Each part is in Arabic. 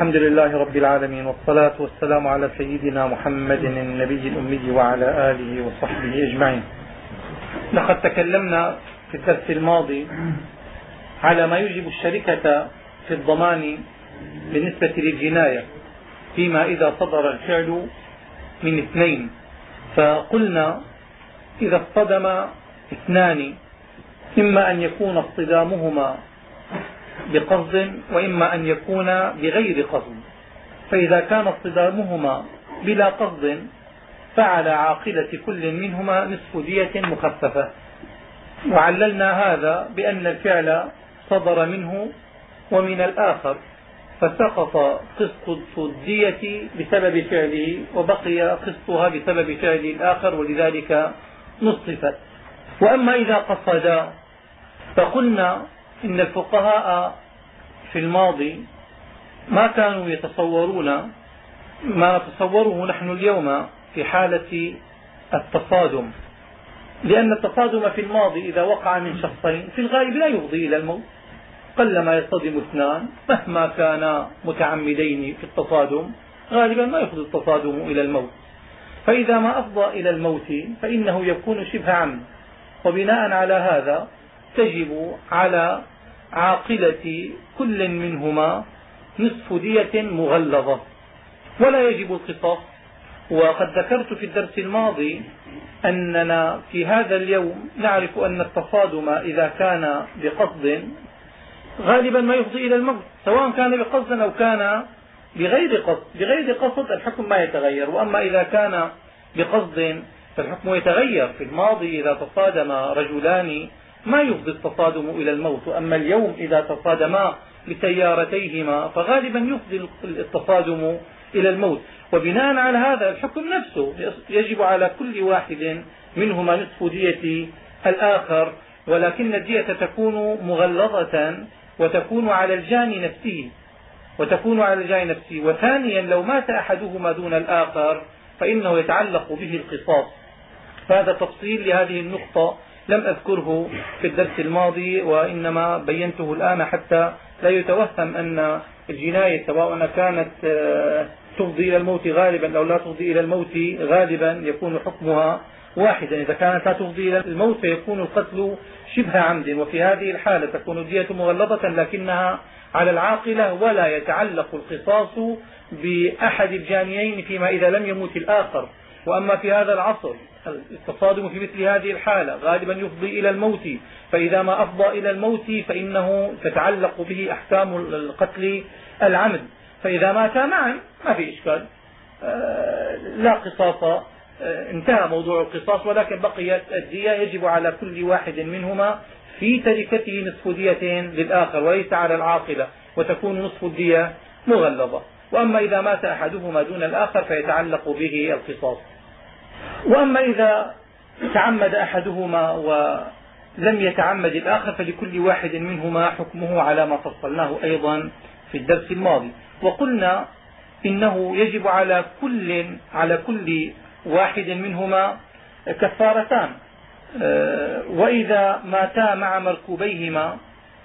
الحمد لله رب العالمين والصلاة والسلام على سيدنا محمد النبي الأمي وعلى آله وصحبه أجمعين. لقد تكلمنا في الدرس الماضي على ما يوجب الشركة في الضمان بالنسبة للجناية فيما إذا صدر الفعل من اثنين. فقلنا إذا اصطدم اثنان إما أن يكون اصطدامهما بقصد وإما أن يكون بغير قصد. فإذا كان اصطدامهما بلا قصد فعلى عاقلة كل منهما نصف دية مخففة. وعللنا هذا بأن الفعل صدر منه ومن الآخر. فسقط قسط الدية بسبب فعله وبقي قسطها بسبب فعل الآخر ولذلك نصفت. وأما إذا قصدا فقلنا إن الفقهاء في الماضي ما كانوا يتصورون ما نتصوره نحن اليوم في حالة التصادم. لأن التصادم في الماضي إذا وقع من شخصين في الغالب لا يفضي إلى الموت. قلما يصطدم اثنان مهما كانا متعمدين في التصادم غالبا ما يفضي التصادم إلى الموت. فإذا ما أفضى إلى الموت فإنه يكون شبه عمد. وبناء على هذا تجب على عاقلة كل منهما نصف دية مغلظة. ولا يجب القصاص. وقد ذكرت في الدرس الماضي أننا في هذا اليوم نعرف أن التصادم إذا كان بقصد غالبا ما يفضي إلى الموت سواء كان بقصد أو كان بغير قصد. بغير قصد الحكم ما يتغير. وأما إذا كان بقصد فالحكم يتغير. في الماضي إذا تصادم رجلان ما يفضي التصادم إلى الموت وأما اليوم إذا تصادما بسيارتيهما فغالبا يفضي التصادم إلى الموت. وبناء على هذا الحكم نفسه يجب على كل واحد منهما نصف دية الآخر ولكن الدية تكون مغلظة وتكون على الجاني نفسه وتكون على الجاني نفسه. وثانيا لو مات أحدهما دون الآخر فإنه يتعلق به القصاص. فهذا تفصيل لهذه النقطة لم أذكره في الدرس الماضي وإنما بينته الآن حتى لا يتوهم أن الجناية سواء كانت تفضي إلى الموت غالبا أو لا تفضي إلى الموت غالبا يكون حكمها واحدا. إذا كانت لا تفضي إلى الموت فيكون القتل شبه عمد وفي هذه الحالة تكون الدية مغلظة لكنها على العاقلة ولا يتعلق القصاص بأحد الجانيين فيما إذا لم يموت الآخر. وأما في هذا العصر التصادم في مثل هذه الحالة غالبا يفضي إلى الموت. فإذا ما أفضى إلى الموت فإنه تتعلق به أحكام القتل العمد. فإذا ماتا معا ما في إشكال. آه، لا قصاص آه، انتهى موضوع القصاص ولكن بقيت الدية يجب على كل واحد منهما في تركته نصف دية للآخر وليس على العاقلة وتكون نصف الدية مغلظة. وأما إذا مات أحدهما دون الآخر فيتعلق به القصاص. وأما إذا تعمد أحدهما ولم يتعمد الآخر فلكل واحد منهما حكمه على ما فصلناه أيضا في الدرس الماضي. وقلنا إنه يجب على كل على كل واحد منهما كفارتان. آه، وإذا ماتا مع مركوبيهما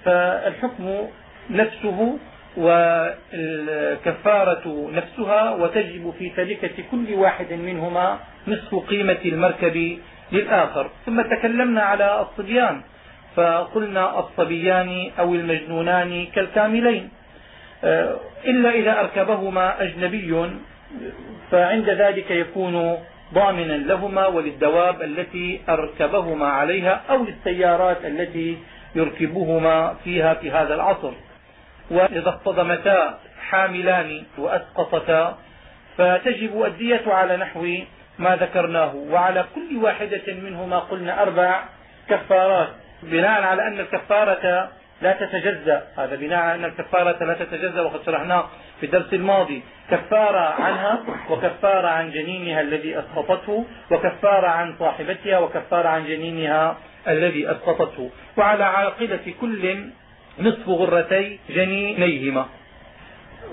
فالحكم نفسه والكفارة نفسها وتجب في تركة كل واحد منهما نصف قيمة المركب للآخر. ثم تكلمنا على الصبيان فقلنا الصبيان أو المجنونان كالكاملين. آه، إلا إذا أركبهما أجنبي فعند ذلك يكون ضامنا لهما وللدواب التي أركبهما عليها أو للسيارات التي يركبهما فيها في هذا العصر. وإذا اصطدمتا حاملان وأسقطتا فتجب الدية على نحو ما ذكرناه. وعلى كل واحدة منهما قلنا أربع كفارات بناء على أن الكفارة لا تتجزأ. هذا بناء على أن الكفارة لا تتجزأ وقد شرحناه في الدرس الماضي. كفارة عنها وكفارة عن جنينها الذي أسقطته وكفارة عن صاحبتها وكفارة عن جنينها الذي أسقطته. وعلى عاقلة كل نصف غرتي جنينيهما.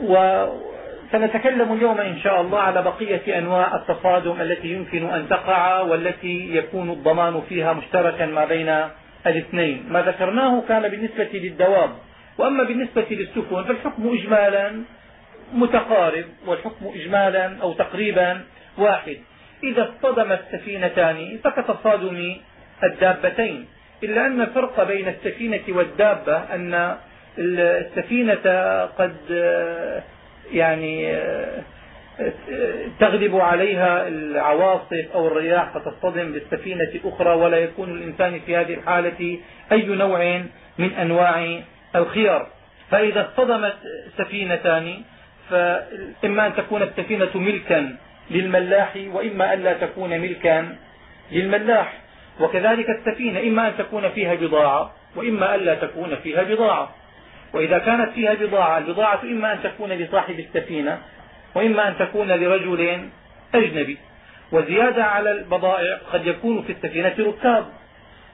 وسنتكلم اليوم إن شاء الله على بقية أنواع التصادم التي يمكن أن تقع والتي يكون الضمان فيها مشتركا ما بين الاثنين. ما ذكرناه كان بالنسبة للدواب وأما بالنسبة للسفن فالحكم إجمالا متقارب والحكم إجمالا أو تقريبا واحد. إذا اصطدم السفينتان فكتصادم الدابتين. إلا أن الفرق بين السفينة والدابة أن السفينة قد يعني تغلب عليها العواصف أو الرياح فتصطدم بالسفينة الأخرى ولا يكون الإنسان في هذه الحالة أي نوع من أنواع الخيار. فإذا اصطدمت سفينتان فإما أن تكون السفينة ملكا للملاح وإما أن لا تكون ملكا للملاح. وكذلك السفينة إما أن تكون فيها بضاعة وإما أن لا تكون فيها بضاعة. وإذا كانت فيها بضاعة البضاعة إما أن تكون لصاحب السفينة وإما أن تكون لرجل أجنبي. وزيادة على البضائع قد يكون في السفينة ركاب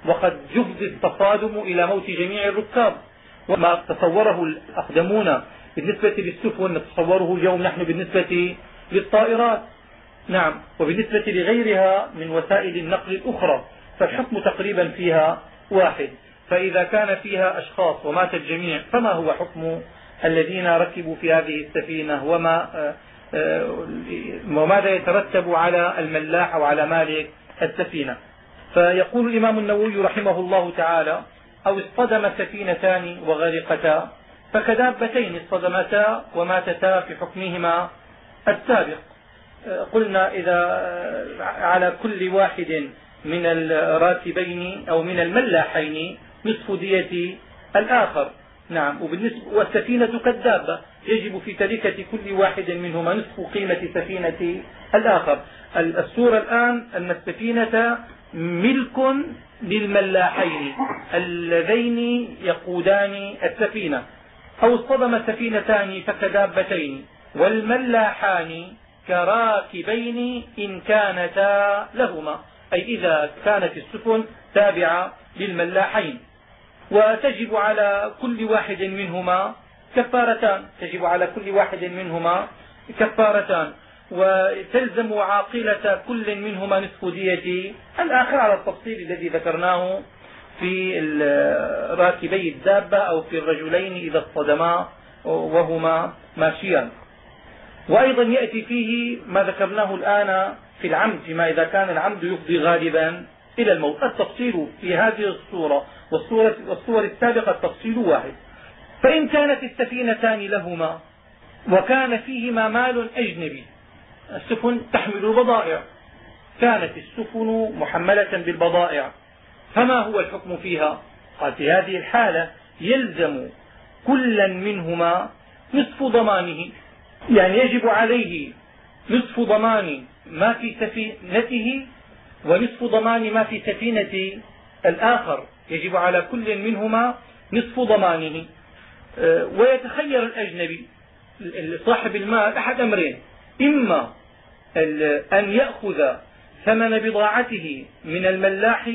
وقد يفضي التصادم إلى موت جميع الركاب. وما تصوره الأقدمون بالنسبة للسفن نتصوره اليوم نحن بالنسبة للطائرات. نعم وبالنسبة لغيرها من وسائل النقل الأخرى. فالحكم تقريبا فيها واحد. فإذا كان فيها أشخاص ومات الجميع فما هو حكم الذين ركبوا في هذه السفينة؟ وما آه، آه، وماذا يترتب على الملاح أو على مالك السفينة؟ فيقول الإمام النووي رحمه الله تعالى أو اصطدم سفينتان وغرقتا فكدابتين اصطدمتا وماتتا في حكمهما السابق. آه، قلنا إذا على كل واحد من الراكبين أو من الملاحين نصف دية الآخر. نعم. وبالنسبة والسفينة كالدابة يجب في تركة كل واحد منهما نصف قيمة سفينة الآخر. الصورة الآن أن السفينة ملك للملاحين اللذين يقودان السفينة. أو اصطدم سفينتان فكدابتين والملاحان كراكبين إن كانتا لهما. أي إذا كانت السفن تابعة للملاحين. وتجب على كل واحد منهما كفارتان. تجب على كل واحد منهما كفارتان. وتلزم عاقلة كل منهما نصف دية. الآخر على التفصيل الذي ذكرناه في راكبي الدابة أو في الرجلين إذا اصطدما وهما ماشيان وأيضا يأتي فيه ما ذكرناه الآن في العمد فيما إذا كان العمد يفضي غالبا إلى الموت. التفصيل في هذه الصورة والصورة, والصور السابقة التفصيل واحد. فإن كانت السفينتان لهما وكان فيهما مال أجنبي السفن تحمل البضائع. كانت السفن محملة بالبضائع. فما هو الحكم فيها؟ قال في هذه الحالة يلزم كلا منهما نصف ضمانه. يعني يجب عليه نصف ضمان ما في سفينته ونصف ضمان ما في سفينة الآخر. يجب على كل منهما نصف ضمانه. آه، ويتخير الأجنبي صاحب المال أحد أمرين. إما أن يأخذ ثمن بضاعته من الملاح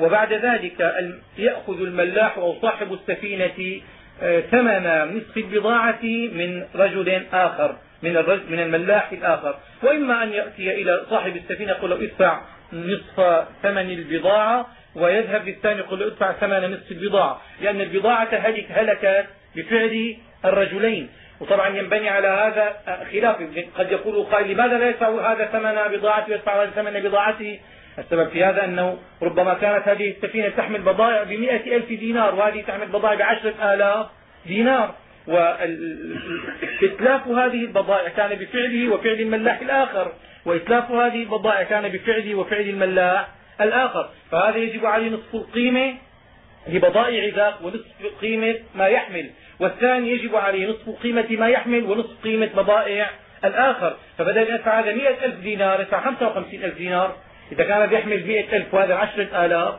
وبعد ذلك يأخذ الملاح أو صاحب السفينة آه، ثمن نصف البضاعة من رجل آخر. من من الملاح الآخر. وإما أن يأتي إلى صاحب السفينة يقول له ادفع نصف ثمن البضاعة ويذهب للثاني يقول له ادفع ثمن نصف البضاعة. لأن البضاعة هلك هلكت بفعل الرجلين. وطبعا ينبني على هذا خلاف. قد يقول قائل لماذا لا يدفع هذا ثمن بضاعته ويدفع هذا ثمن بضاعته؟ السبب في هذا أنه ربما كانت هذه السفينة تحمل بضائع ب ألف دينار وهذه تحمل بضائع بعشرة آلاف دينار. وإتلاف هذه البضائع كان بفعله وفعل الملاح الآخر. وإتلاف هذه البضائع كان بفعله وفعل الملاح الآخر. فهذا يجب عليه نصف القيمة لبضائع ذاك ونصف قيمة ما يحمل. والثاني يجب عليه نصف قيمة ما يحمل ونصف قيمة بضائع الآخر. فبدل أن يدفع هذا ألف دينار يدفع خمسة وخمسين ألف دينار. إذا كان يحمل مئة ألف وهذا عشرة آلاف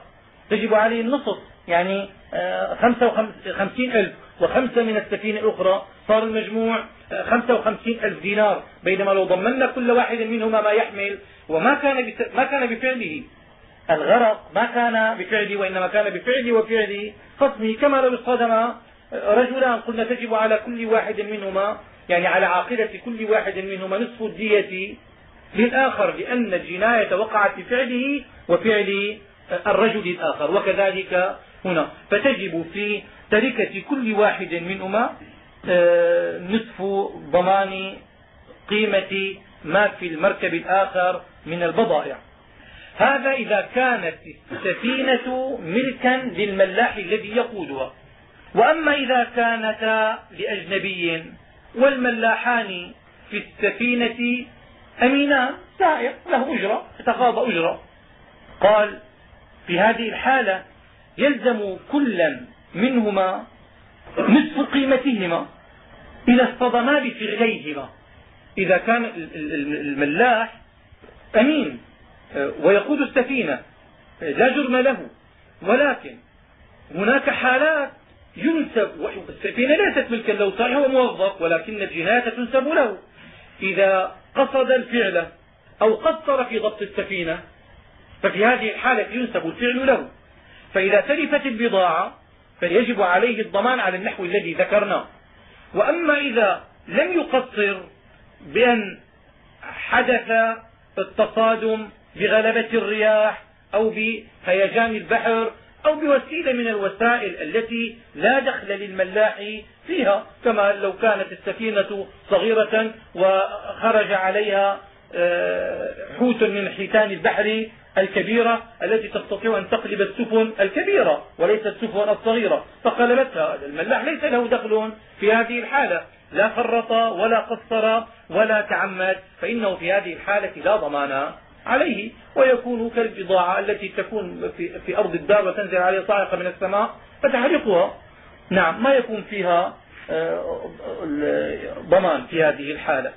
تجب عليه النصف. يعني آه، خمسة وخمسين ألف. وخمسة من السفينة الأخرى صار المجموع خمسة وخمسين ألف دينار بينما لو ضمنا كل واحد منهما ما يحمل وما كان ما كان بفعله. الغرق ما كان بفعله وإنما كان بفعله وفعل خصمه كما لو اصطدم رجلان قلنا تجب على كل واحد منهما يعني على عاقلة كل واحد منهما نصف الدية للآخر لأن الجناية وقعت بفعله وفعل الرجل الآخر. وكذلك هنا فتجب في تركة كل واحد منهما آه، نصف ضمان قيمة ما في المركب الآخر من البضائع. هذا إذا كانت السفينة ملكا للملاح الذي يقودها. وأما إذا كانتا لأجنبي والملاحان في السفينة أمينان سائق له أجرة يتقاضى أجرة. قال في هذه الحالة يلزم كلا منهما نصف قيمتهما إذا اصطدما بفعليهما إذا كان الملاح أمين ويقود السفينة لا جرم له. ولكن هناك حالات ينسب السفينة ليست ملكا له صحيح هو موظف ولكن الجناية تنسب له. إذا قصد الفعل أو قصر في ضبط السفينة ففي هذه الحالة ينسب الفعل له. فإذا تلفت البضاعة فيجب عليه الضمان على النحو الذي ذكرناه. وأما إذا لم يقصر بأن حدث التصادم بغلبة الرياح أو بهيجان البحر أو بوسيلة من الوسائل التي لا دخل للملاح فيها كما لو كانت السفينة صغيرة وخرج عليها آه، حوت من حيتان البحر الكبيرة التي تستطيع أن تقلب السفن الكبيرة وليست السفن الصغيرة. فقلبتها الملاح ليس له دخل في هذه الحالة. لا فرط ولا قصر ولا تعمد فإنه في هذه الحالة لا ضمان عليه. ويكون كالبضاعة التي تكون في, في أرض الدار وتنزل عليها صاعقة من السماء فتحرقها نعم ما يكون فيها آه، ضمان في هذه الحالة.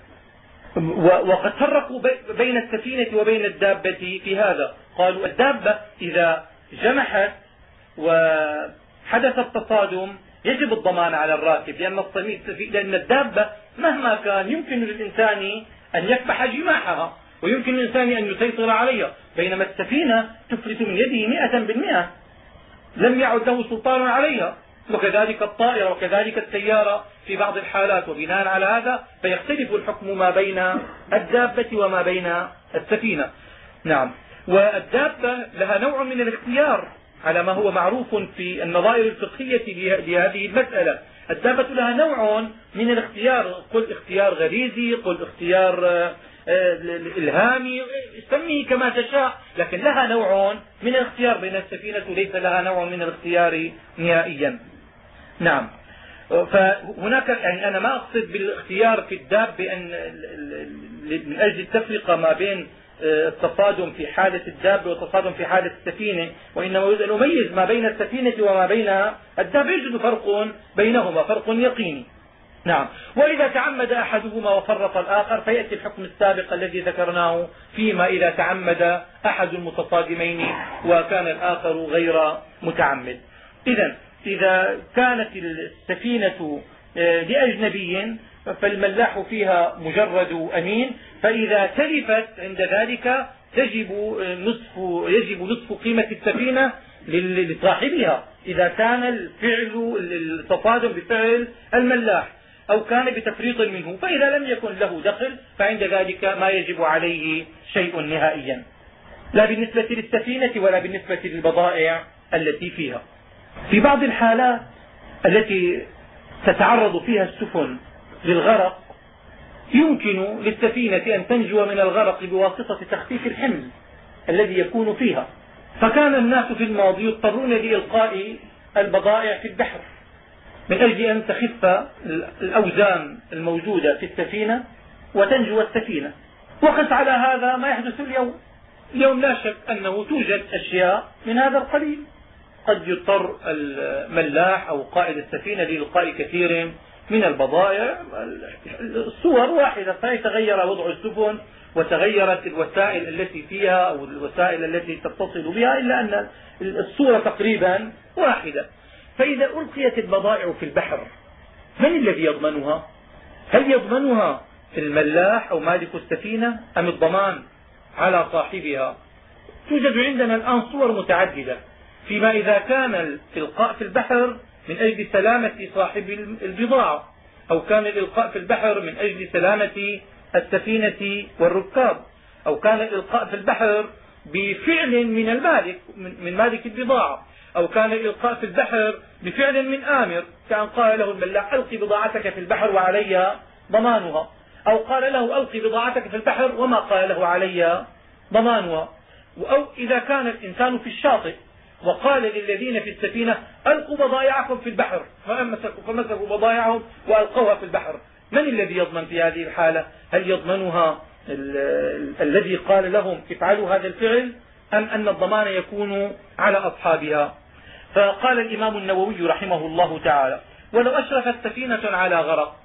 وقد فرقوا بين السفينة وبين الدابة في هذا. قالوا الدابة إذا جمحت وحدث التصادم يجب الضمان على الراكب لأن, لأن الدابة مهما كان يمكن للإنسان أن يكبح جماحها ويمكن للإنسان أن يسيطر عليها. بينما السفينة تفلت من يده مئة بالمئة لم يعد له سلطان عليها. وكذلك الطائرة وكذلك السيارة في بعض الحالات. وبناء على هذا فيختلف الحكم ما بين الدابة وما بين السفينة. نعم. والدابة لها نوع من الاختيار على ما هو معروف في النظائر الفقهية لهذه المسألة. الدابة لها نوع من الاختيار. قل اختيار غريزي قل اختيار آه، الهامي سميه كما تشاء لكن لها نوع من الاختيار بين السفينة ليس لها نوع من الاختيار نهائيا. نعم. فهناك يعني أنا ما أقصد بالاختيار في الداب بأن من أجل التفرقه ما بين آه، التصادم في حالة الدابة والتصادم في حالة السفينة وإنما يريد أن نميز ما بين السفينة وما بين الدابة يوجد فرق بينهما فرق يقيني. نعم. وإذا تعمد أحدهما وفرط الآخر فيأتي الحكم السابق الذي ذكرناه فيما إذا تعمد أحد المتصادمين وكان الآخر غير متعمد. إذا إذا كانت السفينة آه، لأجنبي فالملاح فيها مجرد أمين فإذا تلفت عند ذلك تجب نصف يجب نصف قيمة السفينة لصاحبها. إذا كان الفعل التصادم بفعل الملاح أو كان بتفريط منه فإذا لم يكن له دخل فعند ذلك ما يجب عليه شيء نهائيا. لا بالنسبة للسفينة ولا بالنسبة للبضائع التي فيها. في بعض الحالات التي تتعرض فيها السفن للغرق يمكن للسفينة أن تنجو من الغرق بواسطة تخفيف الحمل الذي يكون فيها. فكان الناس في الماضي يضطرون لإلقاء البضائع في البحر من أجل أن تخف الأوزان الموجودة في السفينة وتنجو السفينة. وقس على هذا ما يحدث اليوم. اليوم لا شك أنه توجد أشياء من هذا القبيل. قد يضطر الملاح أو قائد السفينة لإلقاء كثير من البضائع. الصور واحدة فيتغير وضع السفن وتغيرت الوسائل التي فيها أو الوسائل التي تتصل بها إلا أن الصورة تقريبا واحدة. فإذا ألقيت البضائع في البحر من الذي يضمنها؟ هل يضمنها الملاح أو مالك السفينة أم الضمان على صاحبها؟ توجد عندنا الآن صور متعددة. فيما إذا كان الإلقاء في البحر من أجل سلامة صاحب البضاعة أو كان الإلقاء في البحر من أجل سلامة السفينة والركاب أو كان الإلقاء في البحر بفعل من المالك من مالك البضاعة أو كان الإلقاء في البحر بفعل من آمر كأن قال له الملاح ألقي بضاعتك في البحر وعلي ضمانها أو قال له ألقي بضاعتك في البحر وما قال له علي ضمانها أو إذا كان الإنسان في الشاطئ وقال للذين في السفينة ألقوا بضائعكم في البحر. فمسكوا بضائعهم وألقوها في البحر. من الذي يضمن في هذه الحالة؟ هل يضمنها الذي قال لهم افعلوا هذا الفعل أم أن الضمان يكون على أصحابها؟ فقال الإمام النووي رحمه الله تعالى ولو أشرفت سفينة على غرق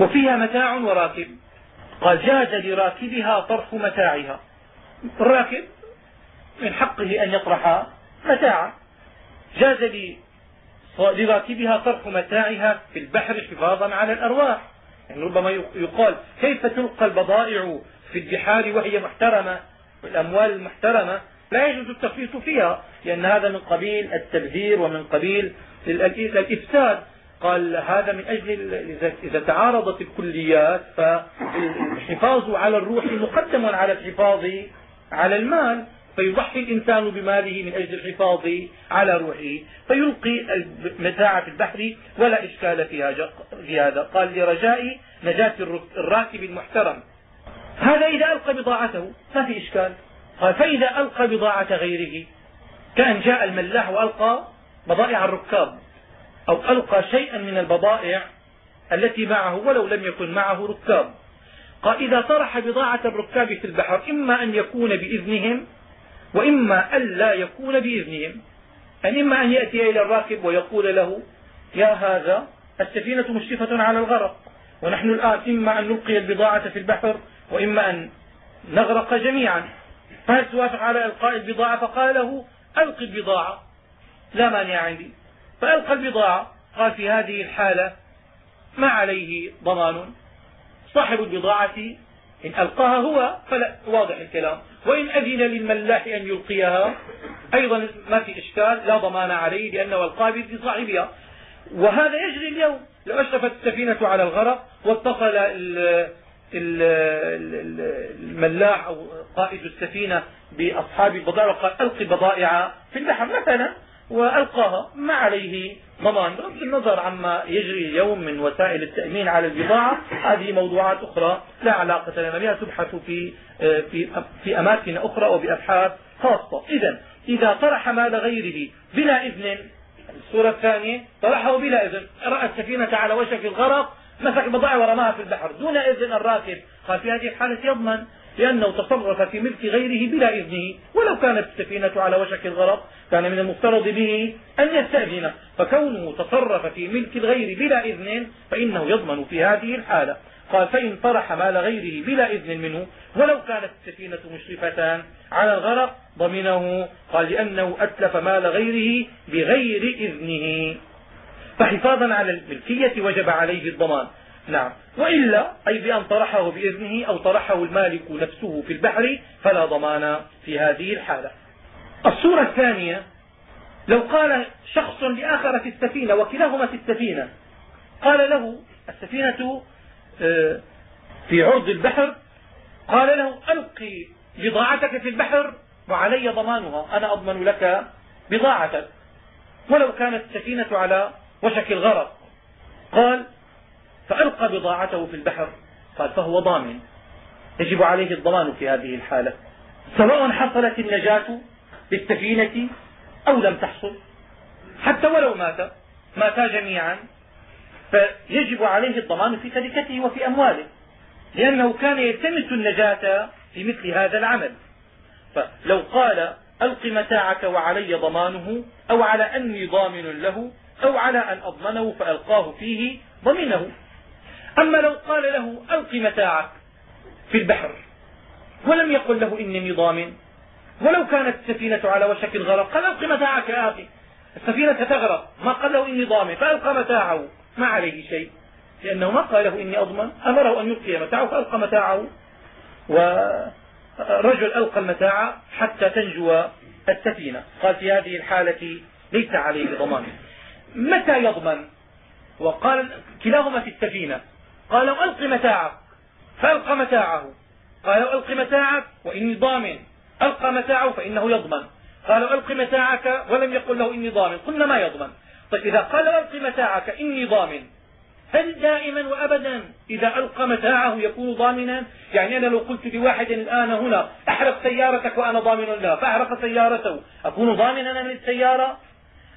وفيها متاع وراكب. قال جاز لراكبها طرح متاعها. الراكب من حقه أن يطرح متاعا جاز لراكبها طرح متاعها في البحر حفاظا على الأرواح. يعني ربما يقال كيف تلقى البضائع في البحار وهي محترمة؟ والأموال المحترمة؟ لا يجوز التفريط فيها لأن هذا من قبيل التبذير ومن قبيل الإفساد. قال هذا من أجل إذا تعارضت الكليات فالحفاظ على الروح مقدم على الحفاظ على المال. فيضحي الإنسان بماله من أجل الحفاظ على روحه فيلقي المتاع في البحر ولا إشكال في هذا. قال لرجاء نجاة الراكب المحترم هذا إذا ألقى بضاعته ما في إشكال. قال فإذا ألقى بضاعة غيره كأن جاء الملاح وألقى بضائع الركاب أو ألقى شيئا من البضائع التي معه ولو لم يكن معه ركاب. قال إذا طرح بضاعة الركاب في البحر إما أن يكون بإذنهم وإما أن لا يكون بإذنهم أن إما أن يأتي إلى الراكب ويقول له يا هذا السفينة مشرفة على الغرق ونحن الآن إما أن نلقي البضاعة في البحر وإما أن نغرق جميعا. فهل توافق على إلقاء البضاعة؟ فقال له ألقي البضاعة لا مانع عندي. فألقى البضاعة قال في هذه الحالة ما عليه ضمان صاحب البضاعة إن ألقاها هو فلا واضح الكلام. وإن أذن للملاح أن يلقيها أيضا ما في إشكال لا ضمان عليه لأنه القابل لصاحبها وهذا يجري اليوم. لو أشرفت السفينة على الغرق واتصل الملاح أو قائد السفينة بأصحاب البضائع وقال ألقي بضائع في البحر مثلا وألقاها. ما عليه؟ ضمان بغض النظر عما يجري اليوم من وسائل التأمين على البضاعة. هذه موضوعات أخرى لا علاقة لنا بها تبحث في في في أماكن أخرى وبأبحاث خاصة. إذا إذا طرح مال غيره بلا إذن الصورة الثانية طرحه بلا إذن. رأى السفينة على وشك الغرق مسك البضائع ورماها في البحر. دون إذن الراكب قال في هذه الحالة يضمن. لأنه تصرف في ملك غيره بلا إذنه. ولو كانت السفينة على وشك الغرق كان من المفترض به أن يستأذن. فكونه تصرف في ملك الغير بلا إذن فإنه يضمن في هذه الحالة. قال فإن طرح مال غيره بلا إذن منه ولو كانت السفينة مشرفة على الغرق ضمنه. قال لأنه أتلف مال غيره بغير إذنه. فحفاظا على الملكية وجب عليه الضمان. نعم. وإلا أي بأن طرحه بإذنه أو طرحه المالك نفسه في البحر فلا ضمان في هذه الحالة. الصورة الثانية لو قال شخص لآخر في السفينة وكلاهما في السفينة قال له السفينة آه، في عرض البحر قال له ألقي بضاعتك في البحر وعلي ضمانها أنا أضمن لك بضاعتك. ولو كانت السفينة على وشك الغرق قال فألقى بضاعته في البحر. قال فهو ضامن. يجب عليه الضمان في هذه الحالة. سواء حصلت النجاة بالسفينة أو لم تحصل. حتى ولو مات ماتا جميعا. فيجب عليه الضمان في تركته وفي أمواله لأنه كان يلتمس النجاة في مثل هذا العمل. فلو قال ألق متاعك وعلي ضمانه أو على أني ضامن له أو على أن أضمنه فألقاه فيه ضمنه أما لو قال له ألق متاعك في البحر ولم يقل له إنني ضامن ولو كانت السفينة على وشك الغرق قال ألق متاعك يا أخي. السفينة ستغرق. ما قال له إني ضامن فألقى متاعه. ما عليه شيء. لأنه ما قال له إني أضمن. أمره أن يلقي متاعه فألقى متاعه. ورجل ألقى المتاع حتى تنجو السفينة. قال في هذه الحالة ليس عليه ضمان. متى يضمن؟ وقال كلاهما في السفينة. قال له ألق متاعك. فألقى متاعه. قال له ألق متاعك وإني ضامن. ألقى متاعه فإنه يضمن. قال ألق متاعك ولم يقل له إني ضامن. قلنا ما يضمن. طيب إذا قال ألق متاعك إني ضامن هل دائما وأبدا إذا القى متاعه يكون ضامنا؟ يعني أنا لو قلت لواحد الآن هنا أحرق سيارتك وأنا ضامن له فأحرق سيارته أكون ضامنا أنا للسيارة؟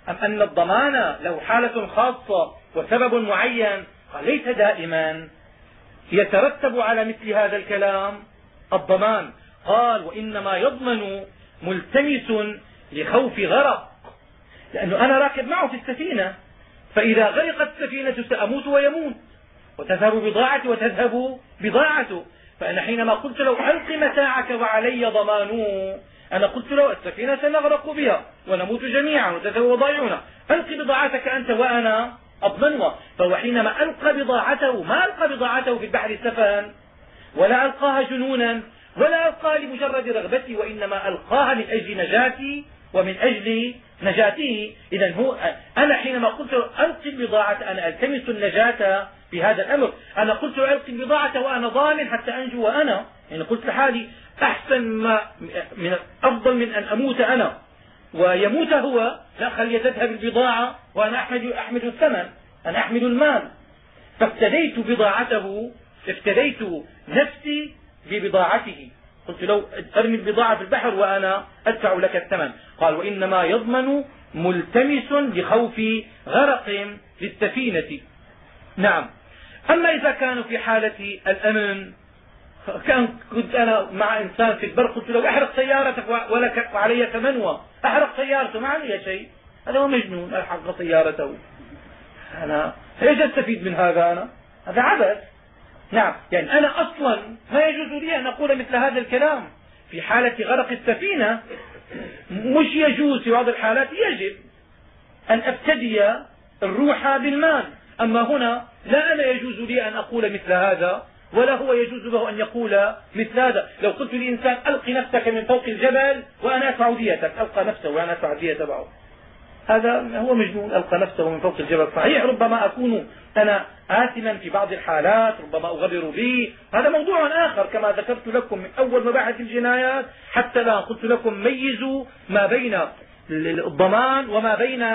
أم أن الضمان له حالة خاصة وسبب معين قال ليس دائما يترتب على مثل هذا الكلام الضمان. قال وإنما يضمن ملتمس لخوف غرق لأنه أنا راكب معه في السفينة فإذا غرقت السفينة سأموت ويموت وتذهب بضاعتي وتذهب بضاعته. فأنا حينما قلت له ألق متاعك وعلي ضمانه أنا قلت له السفينة سنغرق بها ونموت جميعا وتذهب بضاعتنا ألق بضاعتك أنت وأنا أضمنها فهو حينما ألقى بضاعته ما ألقى بضاعته في البحر سفها ولا ألقاها جنونا ولا ألقاها لمجرد رغبتي وإنما ألقاها من أجل نجاتي ومن أجل نجاته. إذا هو أنا حينما قلت ألقي البضاعة أنا ألتمس النجاة في هذا الأمر. أنا قلت ألقي البضاعة وأنا ضامن حتى أنجو وأنا. يعني قلت لحالي أحسن ما من أفضل من أن أموت أنا. ويموت هو لا خلي تذهب البضاعة وأنا أحمد, أحمد الثمن أنا أحمل المال. فافتديت بضاعته افتديت نفسي ببضاعته. قلت لو أرمي البضاعة في البحر وأنا أدفع لك الثمن. قال وإنما يضمن ملتمس لخوف غرق للسفينة. نعم. أما إذا كانوا في حالة الأمن كان كنت أنا مع إنسان في البر قلت له أحرق سيارتك ولك وعلي ثمنها. أحرق سيارته ما علي شيء. هذا هو مجنون الحق سيارته. أنا إيش أستفيد من هذا أنا؟ هذا عبث. نعم يعني أنا أصلا ما يجوز لي أن أقول مثل هذا الكلام. في حالة غرق السفينة مش يجوز في بعض الحالات يجب أن أفتدي الروح بالمال. أما هنا لا أنا يجوز لي أن أقول مثل هذا. ولا هو يجوز له أن يقول مثل هذا. لو قلت لإنسان ألق نفسك من فوق الجبل وأنا أدفع ديتك ألقى نفسه وأنا أدفع دية تبعه. هذا هو مجنون ألقى نفسه من فوق الجبل. صحيح ربما أكون أنا آثما في بعض الحالات ربما أغرر به هذا موضوع آخر كما ذكرت لكم من أول مباحث الجنايات حتى لا قلت لكم ميزوا ما بين الضمان وما بين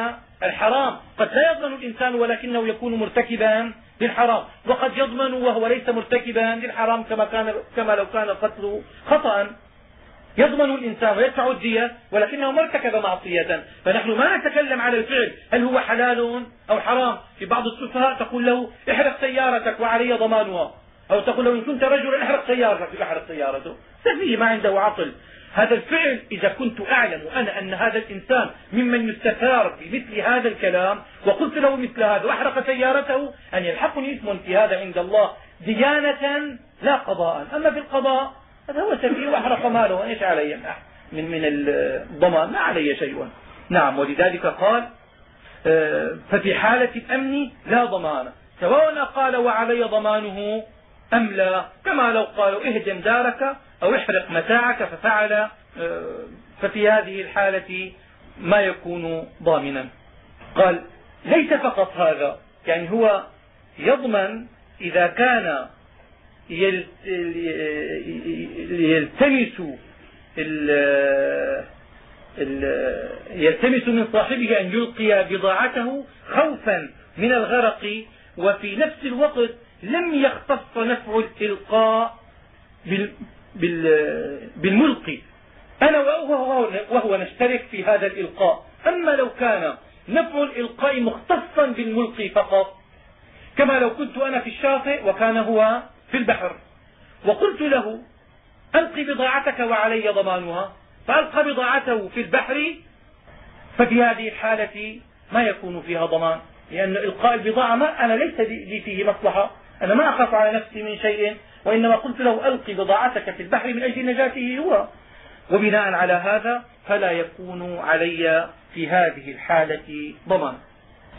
الحرام. قد لا يضمن الإنسان ولكنه يكون مرتكبا للحرام وقد يضمن وهو ليس مرتكبا للحرام كما, كان كما لو كان القتل خطأ يضمن الإنسان ويدفع الدية ولكنه ما ارتكب معصية. فنحن ما نتكلم على الفعل. هل هو حلال أو حرام؟ في بعض السفهاء تقول له احرق سيارتك وعلي ضمانها. أو تقول له إن كنت رجلا احرق سيارتك. احرق سيارته. سفيه ما عنده عقل. هذا الفعل إذا كنت أعلم أنا أن هذا الإنسان ممن يستثار بمثل هذا الكلام وقلت له مثل هذا وأحرق سيارته أن يلحقني اسم في هذا عند الله ديانة لا قضاء. أما في القضاء هذا هو سفيه وأحرق ماله إيش علي من من الضمان. ما علي شيء. نعم ولذلك قال آه، ففي حالة الأمن لا ضمان. سواء قال وعلي ضمانه أم لا كما لو قالوا اهدم دارك أو احرق متاعك ففعل آه، ففي هذه الحالة ما يكون ضامنا. قال ليس فقط هذا يعني هو يضمن إذا كان يلتمس يلتمس من صاحبه أن يلقي بضاعته خوفا من الغرق وفي نفس الوقت لم يختص نفع الإلقاء بالملقي أنا وهو, وهو نشترك في هذا الإلقاء. أما لو كان نفع الإلقاء مختصا بالملقي فقط كما لو كنت أنا في الشاطئ وكان هو في البحر وقلت له ألق بضاعتك وعلي ضمانها. فألقى بضاعته في البحر ففي هذه الحالة ما يكون فيها ضمان. لأن إلقاء البضاعة ما أنا ليس لي فيه مصلحة. أنا ما أخاف على نفسي من شيء. وإنما قلت له ألقي بضاعتك في البحر من أجل نجاته هو. وبناء على هذا فلا يكون علي في هذه الحالة ضمان.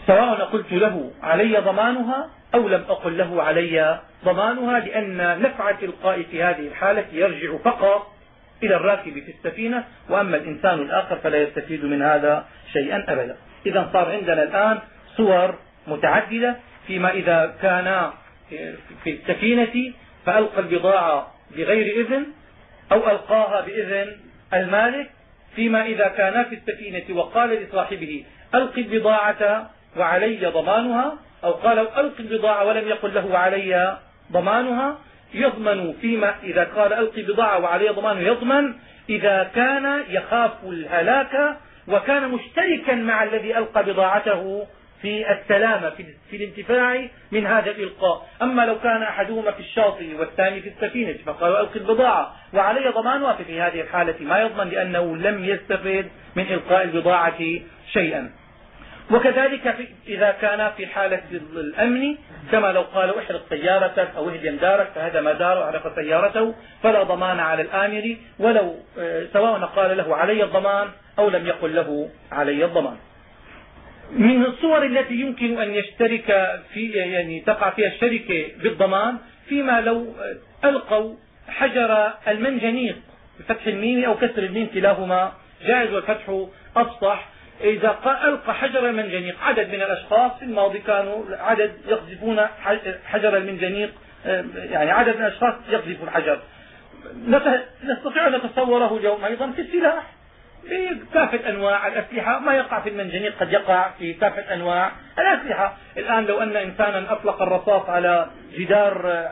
سواء قلت له علي ضمانها أو لم أقل له علي ضمانها لأن نفع تلقاء في هذه الحالة يرجع فقط إلى الراكب في السفينة. وأما الإنسان الآخر فلا يستفيد من هذا شيئا أبدا. إذا صار عندنا الآن صور متعددة فيما إذا كان في السفينة فألقى البضاعة بغير إذن أو ألقاها بإذن المالك فيما إذا كانا في السفينة وقال لصاحبه ألق البضاعة وعلي ضمانها أو قال ألق البضاعة ولم يقل له وعلي ضمانها يضمن فيما إذا قال ألقي بضاعة وعلي ضمان يضمن إذا كان يخاف الهلاك وكان مشتركا مع الذي ألقى بضاعته في السلامة في الانتفاع من هذا الإلقاء. أما لو كان أحدهما في الشاطئ والثاني في السفينة فقالوا ألقي البضاعة. وعلي ضمانها ففي هذه الحالة ما يضمن لأنه لم يستفد من إلقاء البضاعة شيئا. وكذلك إذا كان في حالة الأمن كما لو قالوا احرق سيارتك أو اهدم دارك فهذا ما دار وأحرق سيارته فلا ضمان على الآمر. ولو آه، سواء قال له علي الضمان أو لم يقل له علي الضمان. من الصور التي يمكن أن يشترك في يعني تقع فيها الشركة بالضمان فيما لو ألقوا حجر المنجنيق بفتح الميم أو كسر الميم كلاهما. جائز والفتح أفصح. إذا ألقى حجر المنجنيق عدد من الأشخاص في الماضي كانوا عدد يقذفون حجر المنجنيق يعني عدد من الأشخاص يقذف الحجر. نستطيع أن نتصوره اليوم أيضا في السلاح. بكافة أنواع الأسلحة. ما يقع في المنجنيق قد يقع في كافة أنواع الأسلحة. الآن لو أن إنسانا أطلق الرصاص على جدار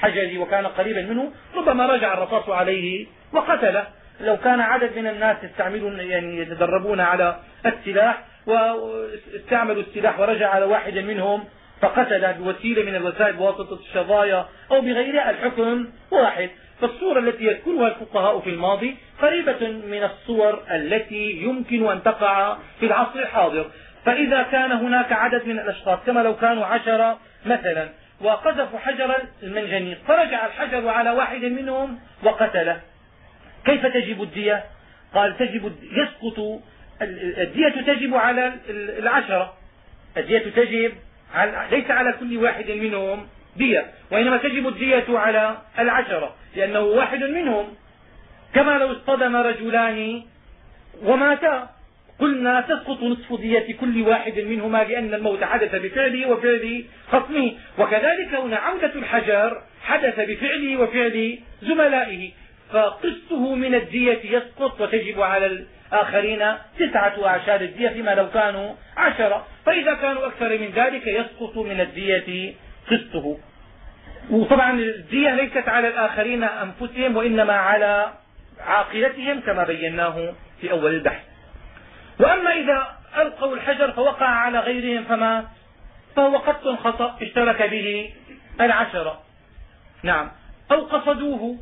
حجري وكان قريبا منه ربما رجع الرصاص عليه وقتله لو كان عدد من الناس يستعملون يعني يتدربون على السلاح واستعملوا السلاح ورجع على واحد منهم فقتل بوسيلة من الوسائل بواسطة الشظايا أو بغيرها الحكم واحد. فالصورة التي يذكرها الفقهاء في الماضي قريبة من الصور التي يمكن أن تقع في العصر الحاضر. فإذا كان هناك عدد من الأشخاص كما لو كانوا عشرة مثلا وقذفوا حجر المنجنيق فرجع الحجر على واحد منهم وقتله. كيف تجب الدية؟ قال تجب يسقط الدية تجب على العشرة. الدية تجب ليس على كل واحد منهم دية وإنما تجب الدية على العشرة. لأنه واحد منهم. كما لو اصطدم رجلان وماتا. قلنا تسقط نصف دية كل واحد منهما لأن الموت حدث بفعله وفعل خصمه. وكذلك هنا عودة الحجر حدث بفعله وفعل زملائه. فقسطه من الدية يسقط وتجب على الآخرين تسعة أعشار الدية فيما لو كانوا عشرة. فإذا كانوا أكثر من ذلك يسقط من الدية قسطه. وطبعا الدية ليست على الآخرين أنفسهم وإنما على عاقلتهم كما بيناه في أول البحث. وأما إذا ألقوا الحجر فوقع على غيرهم فما؟ فهو قط خطأ اشترك به العشرة نعم. أو قصدوه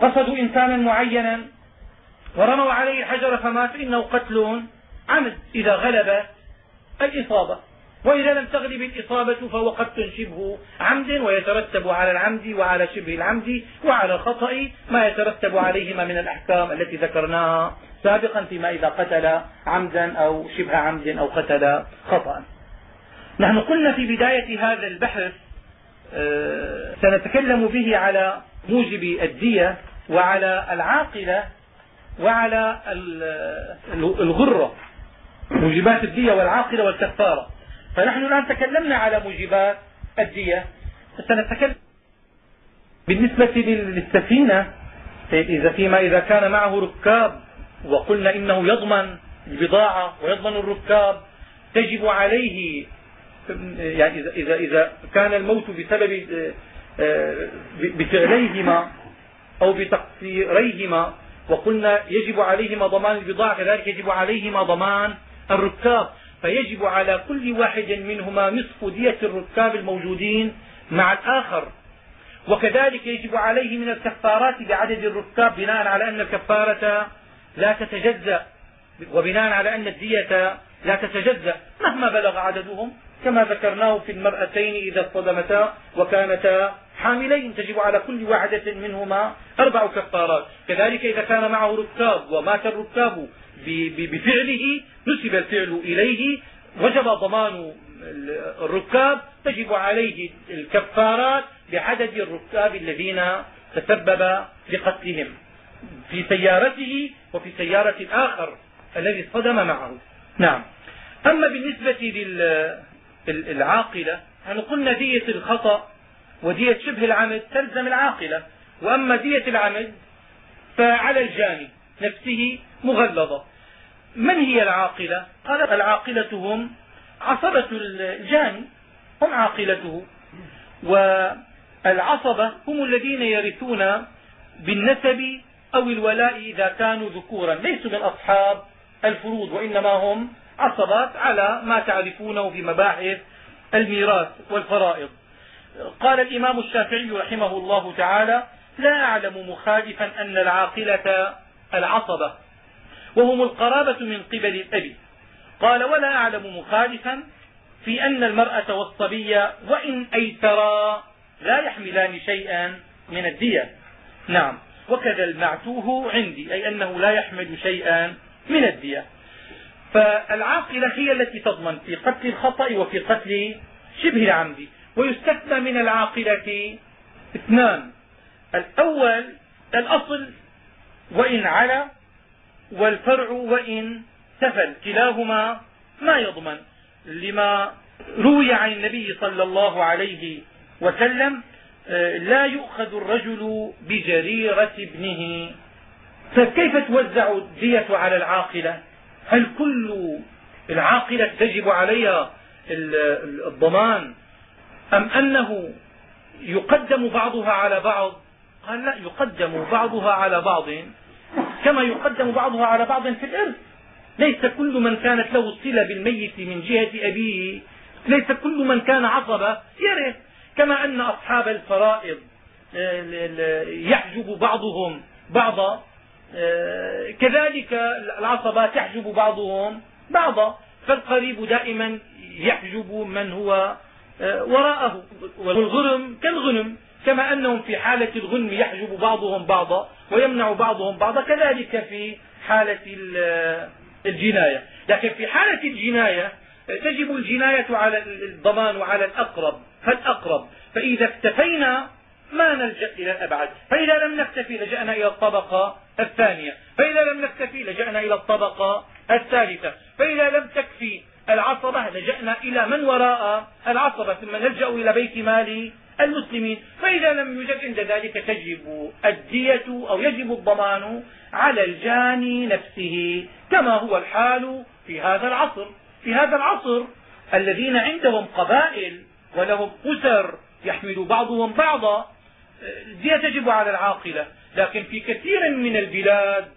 قصدوا إنسانا معينا ورموا عليه الحجر فمات إنه قتل عمد إذا غلب الإصابة. وإذا لم تغلب الإصابة فهو قتل شبه عمد ويترتب على العمد وعلى شبه العمد وعلى الخطأ ما يترتب عليهما من الأحكام التي ذكرناها سابقا فيما إذا قتل عمدا أو شبه عمد أو قتل خطأ نحن قلنا في بداية هذا البحث آه، سنتكلم به على موجب الدية وعلى العاقلة وعلى الغرة. موجبات الدية والعاقلة والكفارة. فنحن الآن تكلمنا على موجبات الدية. سنتكلم بالنسبة للسفينة. إذا فيما إذا كان معه ركاب وقلنا إنه يضمن البضاعة ويضمن الركاب تجب عليه يعني إذا, إذا, إذا كان الموت بسبب بفعليهما أو بتقصيريهما وقلنا يجب عليهما ضمان البضاعة كذلك يجب عليهما ضمان الركاب. فيجب على كل واحد منهما نصف دية الركاب الموجودين مع الآخر. وكذلك يجب عليه من الكفارات بعدد الركاب بناء على أن الكفارة لا تتجزأ وبناء على أن الدية لا تتجزأ مهما بلغ عددهم. كما ذكرناه في المرأتين إذا اصطدمتا وكانتا حاملين. تجب على كل واحدة منهما أربع كفارات. كذلك إذا كان معه ركاب ومات الركاب بفعله نسب الفعل إليه وجب ضمان الركاب تجب عليه الكفارات بعدد الركاب الذين تسبب بقتلهم في سيارته وفي سيارة الآخر الذي اصطدم معه. نعم. أما بالنسبة للعاقلة نحن قلنا دية الخطأ ودية شبه العمد تلزم العاقلة وأما دية العمد فعلى الجاني نفسه مغلظة. من هي العاقلة؟ قال العاقلة هم عصبة الجاني هم عاقلته. والعصبة هم الذين يرثون بالنسب أو الولاء إذا كانوا ذكورا. ليسوا من أصحاب الفروض وإنما هم عصبات على ما تعرفونه في مباحث الميراث والفرائض. قال الإمام الشافعي رحمه الله تعالى لا أعلم مخالفا أن العاقلة العصبة. وهم القرابة من قبل الأب. قال ولا أعلم مخالفا في أن المرأة والصبي وإن أيسرا لا يحملان شيئا من الدية. نعم. وكذا المعتوه عندي أي أنه لا يحمل شيئا من الدية. فالعاقلة هي التي تضمن في قتل الخطأ وفي قتل شبه العمد. ويستثنى من العاقلة اثنان. الأول الأصل وإن علا والفرع وإن سفل كلاهما ما يضمن. لما روي عن النبي صلى الله عليه وسلم آه، لا يؤخذ الرجل بجريرة ابنه. فكيف توزع الدية على العاقلة؟ هل كل العاقلة تجب عليها الضمان؟ أم أنه يقدم بعضها على بعض؟ قال لا يقدم بعضها على بعض. كما يقدم بعضها على بعض في الإرث. ليس كل من كانت له صلة بالميت من جهة أبيه ليس كل من كان عصبة يرث كما أن أصحاب الفرائض آه، يحجب بعضهم بعضا. آه، كذلك العصبات يحجب بعضهم بعضا. فالقريب دائما يحجب من هو آه، وراءه. والغرم كالغنم. كما أنهم في حالة الغنم يحجب بعضهم بعضا ويمنع بعضهم بعضا كذلك في حالة الجناية. لكن في حالة الجناية تجب الجناية على الضمان وعلى الأقرب. فالأقرب فإذا اكتفينا ما نلجأ إلى الأبعد فإذا لم نكتفي لجأنا إلى الطبقة الثانية. فإذا لم نكتفي لجأنا إلى الطبقة الثالثة. فإذا لم تكفي العصبة لجأنا إلى من وراء العصبة ثم نلجأ إلى بيت مال المسلمين. فإذا لم يوجد عند ذلك تجب الدية أو يجب الضمان على الجاني نفسه كما هو الحال في هذا العصر. في هذا العصر الذين عندهم قبائل ولهم أسر يحمل بعضهم بعضا الدية تجب على العاقلة. لكن في كثير من البلاد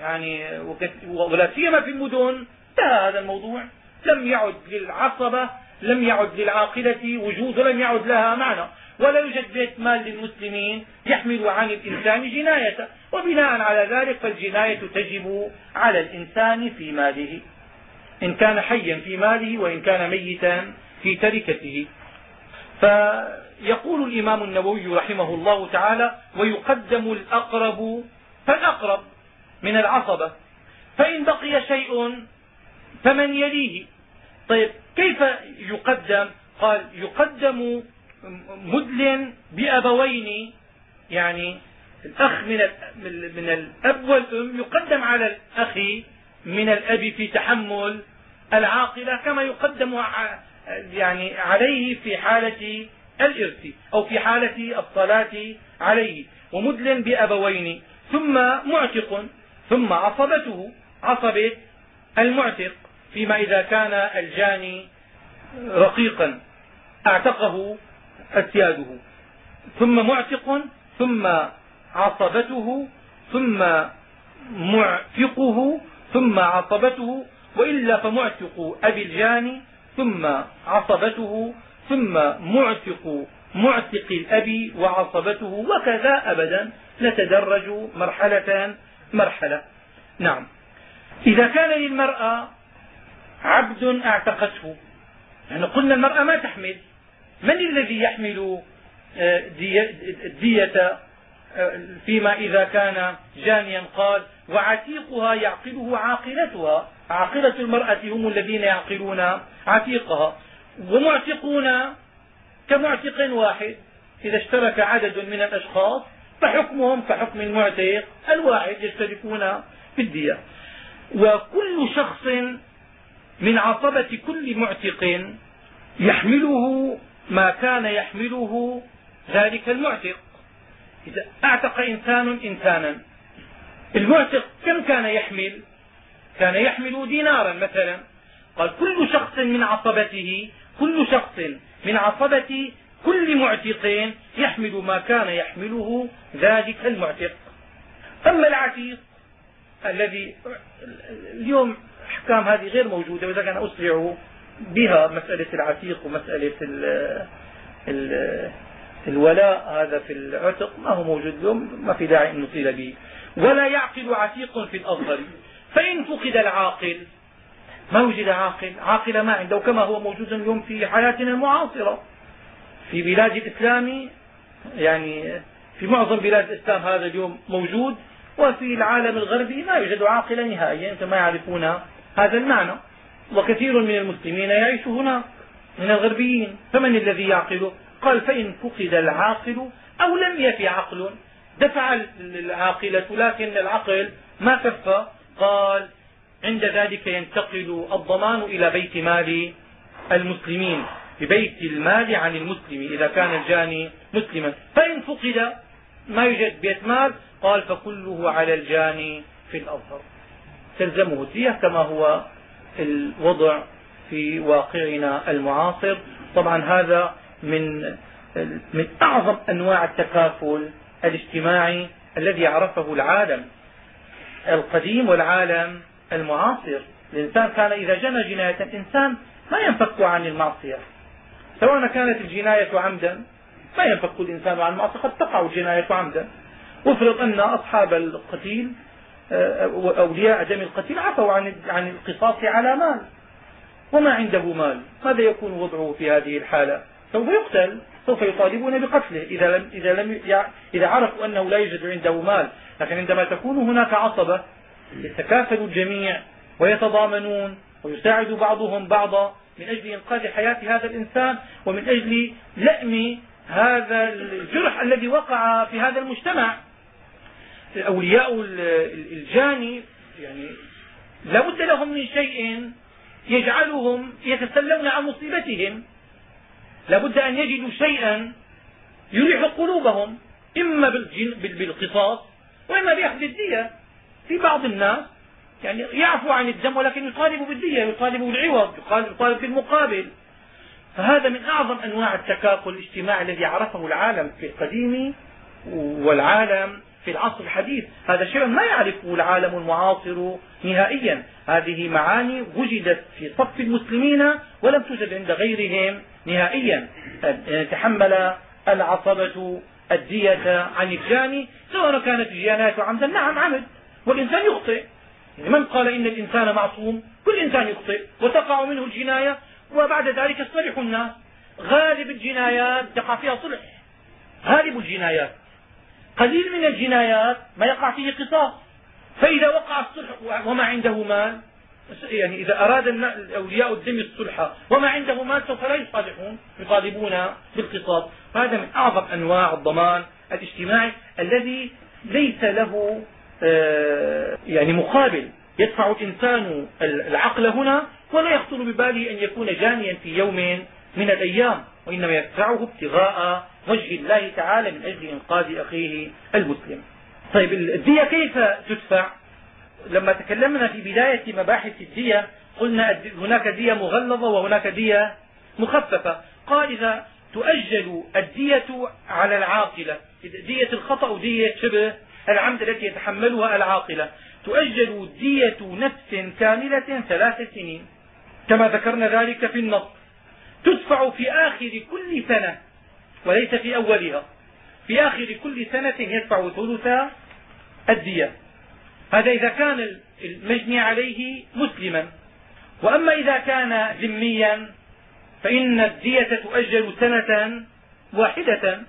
يعني ولا سيما في المدن انتهى هذا الموضوع. لم يعد للعصبة لم يعد للعاقلة وجود ولم يعد لها معنى. ولا يوجد بيت مال للمسلمين يحمل عن الإنسان جناية وبناء على ذلك فالجناية تجب على الإنسان في ماله. إن كان حيا في ماله وإن كان ميتا في تركته. فيقول الإمام النووي رحمه الله تعالى ويقدم الأقرب فالأقرب من العصبة. فإن بقي شيء فمن يليه. طيب كيف يقدم؟ قال يقدم مدل بأبوين يعني الأخ من من الأب والأم يقدم على الأخ من الأب في تحمل العاقلة كما يقدم يعني عليه في حالة الإرث أو في حالة الصلاة عليه ومدل بأبوين. ثم معتق ثم عصبته عصبة المعتق فيما إذا كان الجاني رقيقا أعتقه أسياده. ثم معتق ثم عصبته ثم معتقه ثم عصبته وإلا فمعتق أبي الجاني ثم عصبته ثم معتق معتق الأب وعصبته وكذا أبدا نتدرج مرحلة مرحلة. نعم. إذا كان للمرأة عبد أعتقته يعني قلنا المرأة ما تحمل من الذي يحمل آه، الدية آه، فيما إذا كان جانيا؟ قال وعتيقها يعقله عاقلتها. عاقلة المرأة هم الذين يعقلون عتيقها. ومعتقون كمعتق واحد. إذا اشترك عدد من الأشخاص فحكمهم كحكم المعتق الواحد يشتركون في الدية. وكل شخص من عصبة كل معتق يحمله ما كان يحمله ذلك المعتق. إذا أعتق إنسان إنسانا. المعتق كم كان يحمل؟ كان يحمل دينارا مثلا. قال كل شخص من عصبته كل شخص من عصبة كل معتق يحمل ما كان يحمله ذلك المعتق. أما العتيق الذي اليوم أحكام هذه غير موجودة وإذا كان أسرع بها مسألة العتيق ومسألة ال ال الولاء هذا في العتق ما هو موجود اليوم ما في داعي أن نطيل به. ولا يعقل عتيق في الأظهر. فإن فقد العاقل ما وجد عاقل؟ عاقل ما عنده كما هو موجود اليوم في حياتنا المعاصرة. في بلاد الإسلام يعني في معظم بلاد الإسلام هذا اليوم موجود وفي العالم الغربي ما يوجد عاقلا نهائيا كما يعرفون هذا المعنى. وكثير من المسلمين يعيش هنا من الغربيين. فمن الذي يعقله قال فإن فقد العاقل أو لم يفي عقل دفع العاقلة لكن العقل ما كفى قال عند ذلك ينتقل الضمان إلى بيت مال المسلمين ببيت المال عن المسلم إذا كان الجاني مسلما. فإن فقد ما يوجد بيت مال قال فكله على الجاني في الأظهر. تلزمه الدية كما هو الوضع في واقعنا المعاصر. طبعا هذا من من أعظم أنواع التكافل الاجتماعي الذي عرفه العالم القديم والعالم المعاصر. الإنسان كان إذا جنى جناية الإنسان ما ينفك عن المعصية. سواء كانت الجناية عمدا ما ينفك الإنسان عن المعصية قد تقع الجناية عمدا. وافرض أن أصحاب القتيل أولياء دم القتيل عفوا عن عن القصاص على مال. وما عنده مال. ماذا يكون وضعه في هذه الحالة؟ سوف يقتل. سوف يطالبون بقتله. إذا لم إذا لم إذا عرفوا أنه لا يوجد عنده مال لكن عندما تكون هناك عصبة يتكافل الجميع ويتضامنون ويساعد بعضهم بعضا من أجل إنقاذ حياة هذا الإنسان ومن أجل لأم هذا الجرح الذي وقع في هذا المجتمع. أولياء الجاني يعني لا بد لهم من شيء يجعلهم يتسلون عن مصيبتهم. لا بد أن يجدوا شيئا يريح قلوبهم إما بالقصاص وإما بأخذ الدية. في بعض الناس يعني يعفو عن الدم ولكن يطالب بالدية يطالب بالعوض يطالب بالمقابل فهذا من أعظم أنواع التكافل الاجتماعي الذي عرفه العالم في القديم والعالم في العصر الحديث. هذا شيء ما يعرفه العالم المعاصر نهائيا. هذه معاني وجدت في صف المسلمين ولم توجد عند غيرهم نهائيا. أن يتحمل العصبة الدية عن الجاني سواء كانت الجناية عمدا. نعم عمد. والإنسان يخطئ. من قال إن الإنسان معصوم؟ كل إنسان يخطئ. وتقع منه الجناية. وبعد ذلك يصطلح الناس. غالب الجنايات تقع فيها صلح. غالب الجنايات. قليل من الجنايات ما يقع فيه قصاص. فإذا وقع الصلح وما عنده مال يعني إذا أراد أولياء الدم الصلح وما عنده مال سوف لا يصالحون يطالبون بالقصاص. هذا من أعظم أنواع الضمان الاجتماعي الذي ليس له آه، يعني مقابل. يدفع الإنسان العقل هنا ولا يخطر بباله أن يكون جانيا في يوم من الأيام. وإنما يدفعه ابتغاء وجه الله تعالى من أجل إنقاذ أخيه المسلم. طيب الدية كيف تدفع؟ لما تكلمنا في بداية مباحث الدية قلنا هناك دية مغلظة وهناك دية مخففة. قال إذا تؤجل الدية على العاقلة. دية الخطأ ودية شبه العمد التي يتحملها العاقلة. تؤجل دية نفس كاملة ثلاث سنين. كما ذكرنا ذلك في النص. تدفع في آخر كل سنة وليس في أولها. في آخر كل سنة يدفع ثلث الدية. هذا إذا كان المجني عليه مسلما. وأما إذا كان ذميا فإن الدية تؤجل سنة واحدة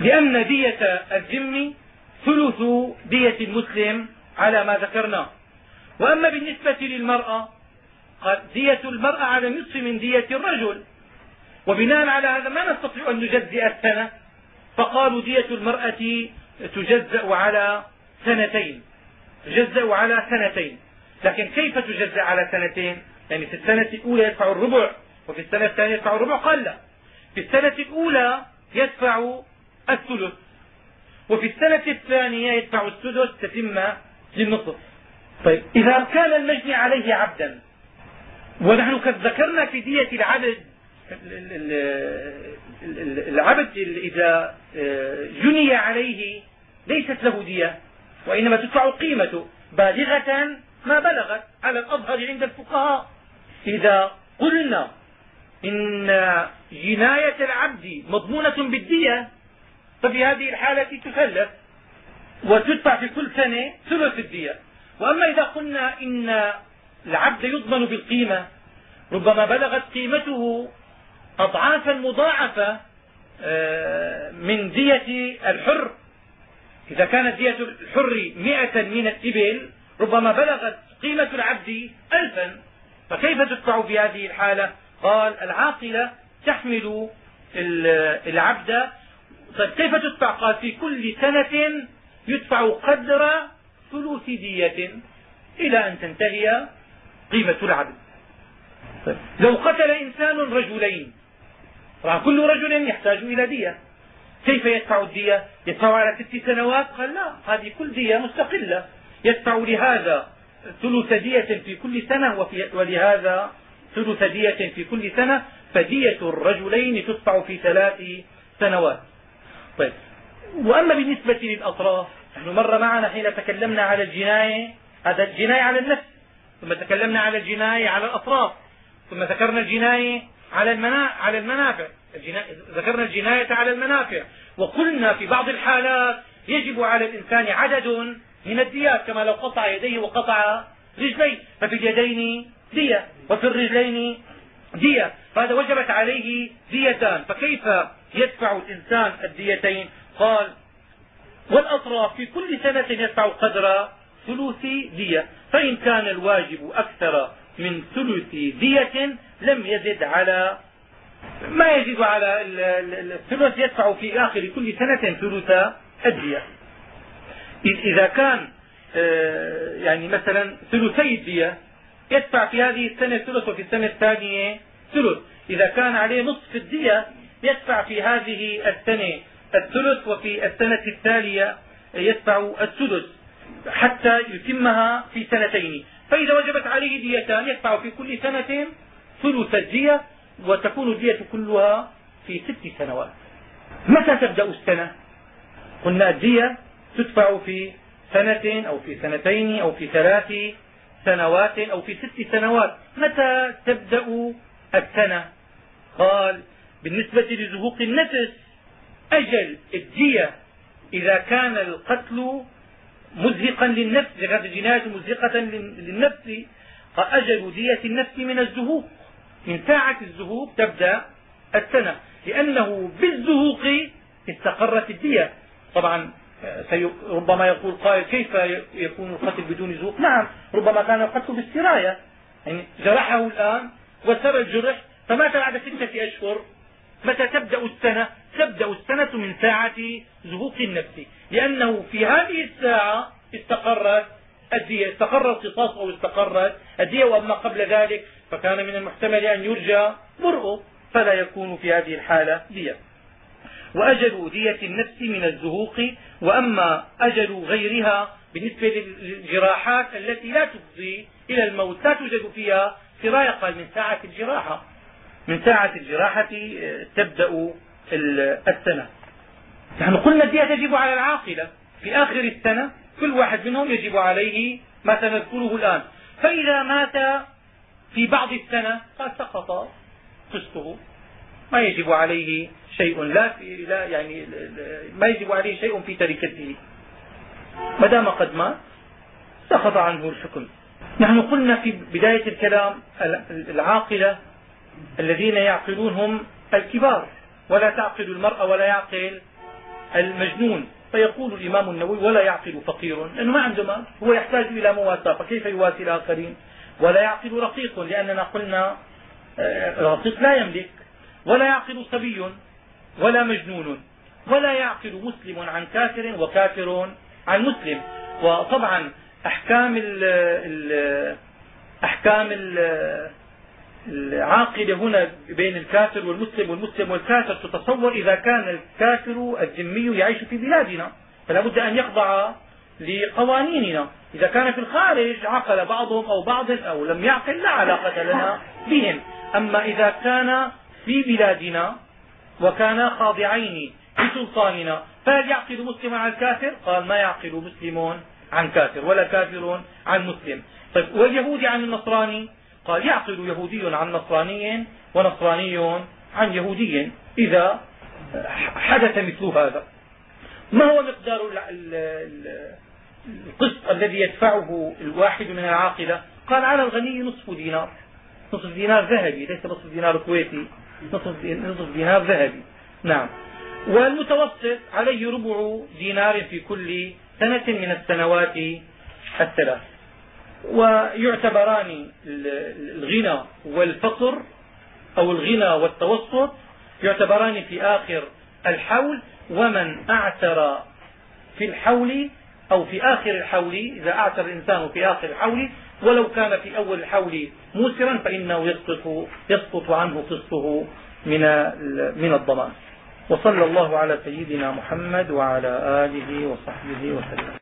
لأن دية الذم ثلث دية المسلم على ما ذكرنا. وأما بالنسبة للمرأة قال دية المرأة على نصف من دية الرجل. وبناء على هذا ما نستطيع أن نجزئ السنة؟ فقالوا دية المرأة تجزأ على سنتين. تجزأ على سنتين. لكن كيف تجزأ على سنتين؟ يعني في السنة الأولى يدفع الربع وفي السنة الثانية يدفع الربع قال لا في السنة الأولى يدفع الثلث. وفي السنة الثانية يدفع السدس تتم للنصف. طيب إذا كان المجني عليه عبدا ونحن قد ذكرنا في دية العبد العبد إذا آه، جني عليه ليست له دية وإنما تدفع قيمته بالغة ما بلغت على الأظهر عند الفقهاء. إذا قلنا إن جناية العبد مضمونة بالدية ففي هذه الحالة تثلث وتدفع في كل سنة ثلث الدية. وأما إذا قلنا إن العبد يضمن بالقيمة ربما بلغت قيمته أضعافا مضاعفة آه، من دية الحر. إذا كانت دية الحر مئة من الإبل ربما بلغت قيمة العبد ألفا. فكيف تدفع في هذه الحالة؟ قال العاقلة تحمل العبد. طيب كيف تدفع؟ قال في كل سنة يدفع قدر ثلث دية إلى أن تنتهي قيمة العبد. طيب. لو قتل إنسان رجلين كل رجل يحتاج إلى دية. كيف يدفع الدية؟ يدفع على ست سنوات؟ قال لا هذه كل دية مستقلة. يدفع لهذا ثلث دية في كل سنة وفي ولهذا ثلث دية في كل سنة فدية الرجلين تدفع في ثلاث سنوات. طيب. وأما بالنسبة للأطراف نحن مر معنا حين تكلمنا على الجناية هذا الجناية على النفس ثم تكلمنا على الجناية على الأطراف ثم ذكرنا الجناية على المنا... على المنافع. ذكرنا الجناية على المنافع. وقلنا في بعض الحالات يجب على الإنسان عدد من الديات كما لو قطع يديه وقطع رجليه ففي اليدين دية وفي الرجلين دية فهذا وجبت عليه ديتان. فكيف يدفع الإنسان الديتين؟ قال والأطراف في كل سنة يدفع قدر ثلث دية فإن كان الواجب أكثر من ثلث دية لم يزد على ما يزيد على الثلث يدفع في آخر كل سنة ثلث الدية. إذا كان آه، يعني مثلا ثلثي الدية يدفع في هذه السنة ثلث وفي السنة الثانية ثلث. إذا كان عليه نصف الدية يدفع في هذه السنة الثلث وفي السنة التالية يدفع الثلث حتى يتمها في سنتين. فإذا وجبت عليه ديتان يدفع في كل سنة ثلث الدية وتكون الدية كلها في ست سنوات. متى تبدأ السنة؟ قلنا الدية تدفع في سنة أو في سنتين أو في ثلاث سنوات أو في ست سنوات. متى تبدأ السنة؟ قال بالنسبة لزهوق النفس أجل الدية إذا كان القتل مزهقا للنفس إذا كانت الجناية مزهقة للنفس فأجل دية النفس من الزهوق. من ساعة الزهوق تبدأ السنة لأنه بالزهوق استقرت الدية. طبعا ربما يقول قائل كيف يكون القتل بدون زهوق؟ نعم ربما كان القتل بالسراية يعني جرحه الآن وسر الجرح فمات بعد ستة أشهر. متى تبدأ السنة؟ تبدأ السنة من ساعة زهوق النفس لأنه في هذه الساعة استقرت الدية استقر القصاص أو استقرت الدية وأما قبل ذلك فكان من المحتمل أن يرجى برؤه فلا يكون في هذه الحالة دية. وأجل دية النفس من الزهوق وأما أجل غيرها بالنسبة للجراحات التي لا تفضي إلى الموت لا توجد فيها سراية قال من ساعة الجراحة. من ساعة الجراحة آه، تبدأ السنة. نحن قلنا الدية تجب على العاقلة. في آخر السنة كل واحد منهم يجب عليه ما سنذكره الآن. فإذا مات في بعض السنة قد سقط قسطه ما يجب عليه شيء لا, في لا يعني ما يجب عليه شيء في تركته. ما دام قد مات سقط عنه الحكم. نحن قلنا في بداية الكلام العاقلة الذين يعقلون هم الكبار. ولا تعقل المرأة ولا يعقل المجنون. فيقول الإمام النووي ولا يعقل فقير. لأنه ما عنده مال هو يحتاج إلى مواساة. فكيف يواسي الآخرين؟ ولا يعقل رقيق لأننا قلنا آه، الرقيق لا يملك ولا يعقل صبي ولا مجنون ولا يعقل مسلم عن كافر وكافر عن مسلم. وطبعا أحكام ال أحكام العاقلة هنا بين الكافر والمسلم والمسلم والكافر تتصور إذا كان الكافر الذمي يعيش في بلادنا فلا بد أن يخضع لقوانيننا. إذا كان في الخارج عقل بعضهم أو بعض أو لم يعقل لا علاقة لنا بهم. أما إذا كان في بلادنا وكانا خاضعين لسلطاننا فهل يعقل مسلم عن الكافر؟ قال ما يعقل مسلم عن كافر ولا كافر عن مسلم. طيب واليهودي عن النصراني؟ قال يعقل يهودي عن نصراني ونصراني عن يهودي. إذا حدث مثل هذا. ما هو مقدار القسط الذي يدفعه الواحد من العاقلة. قال على الغني نصف دينار. نصف دينار ذهبي ليس نصف دينار كويتي نصف دينار ذهبي. نعم. والمتوسط عليه ربع دينار في كل سنة من السنوات الثلاث. ويعتبران الغنى والفقر أو الغنى والتوسط يعتبران في آخر الحول ومن اعتر في الحول أو في آخر الحول إذا أعتر الإنسان في آخر الحول ولو كان في أول الحول موسرا فإنه يسقط, يسقط عنه قسطه من من الضمان. وصلى الله على سيدنا محمد وعلى آله وصحبه وسلم.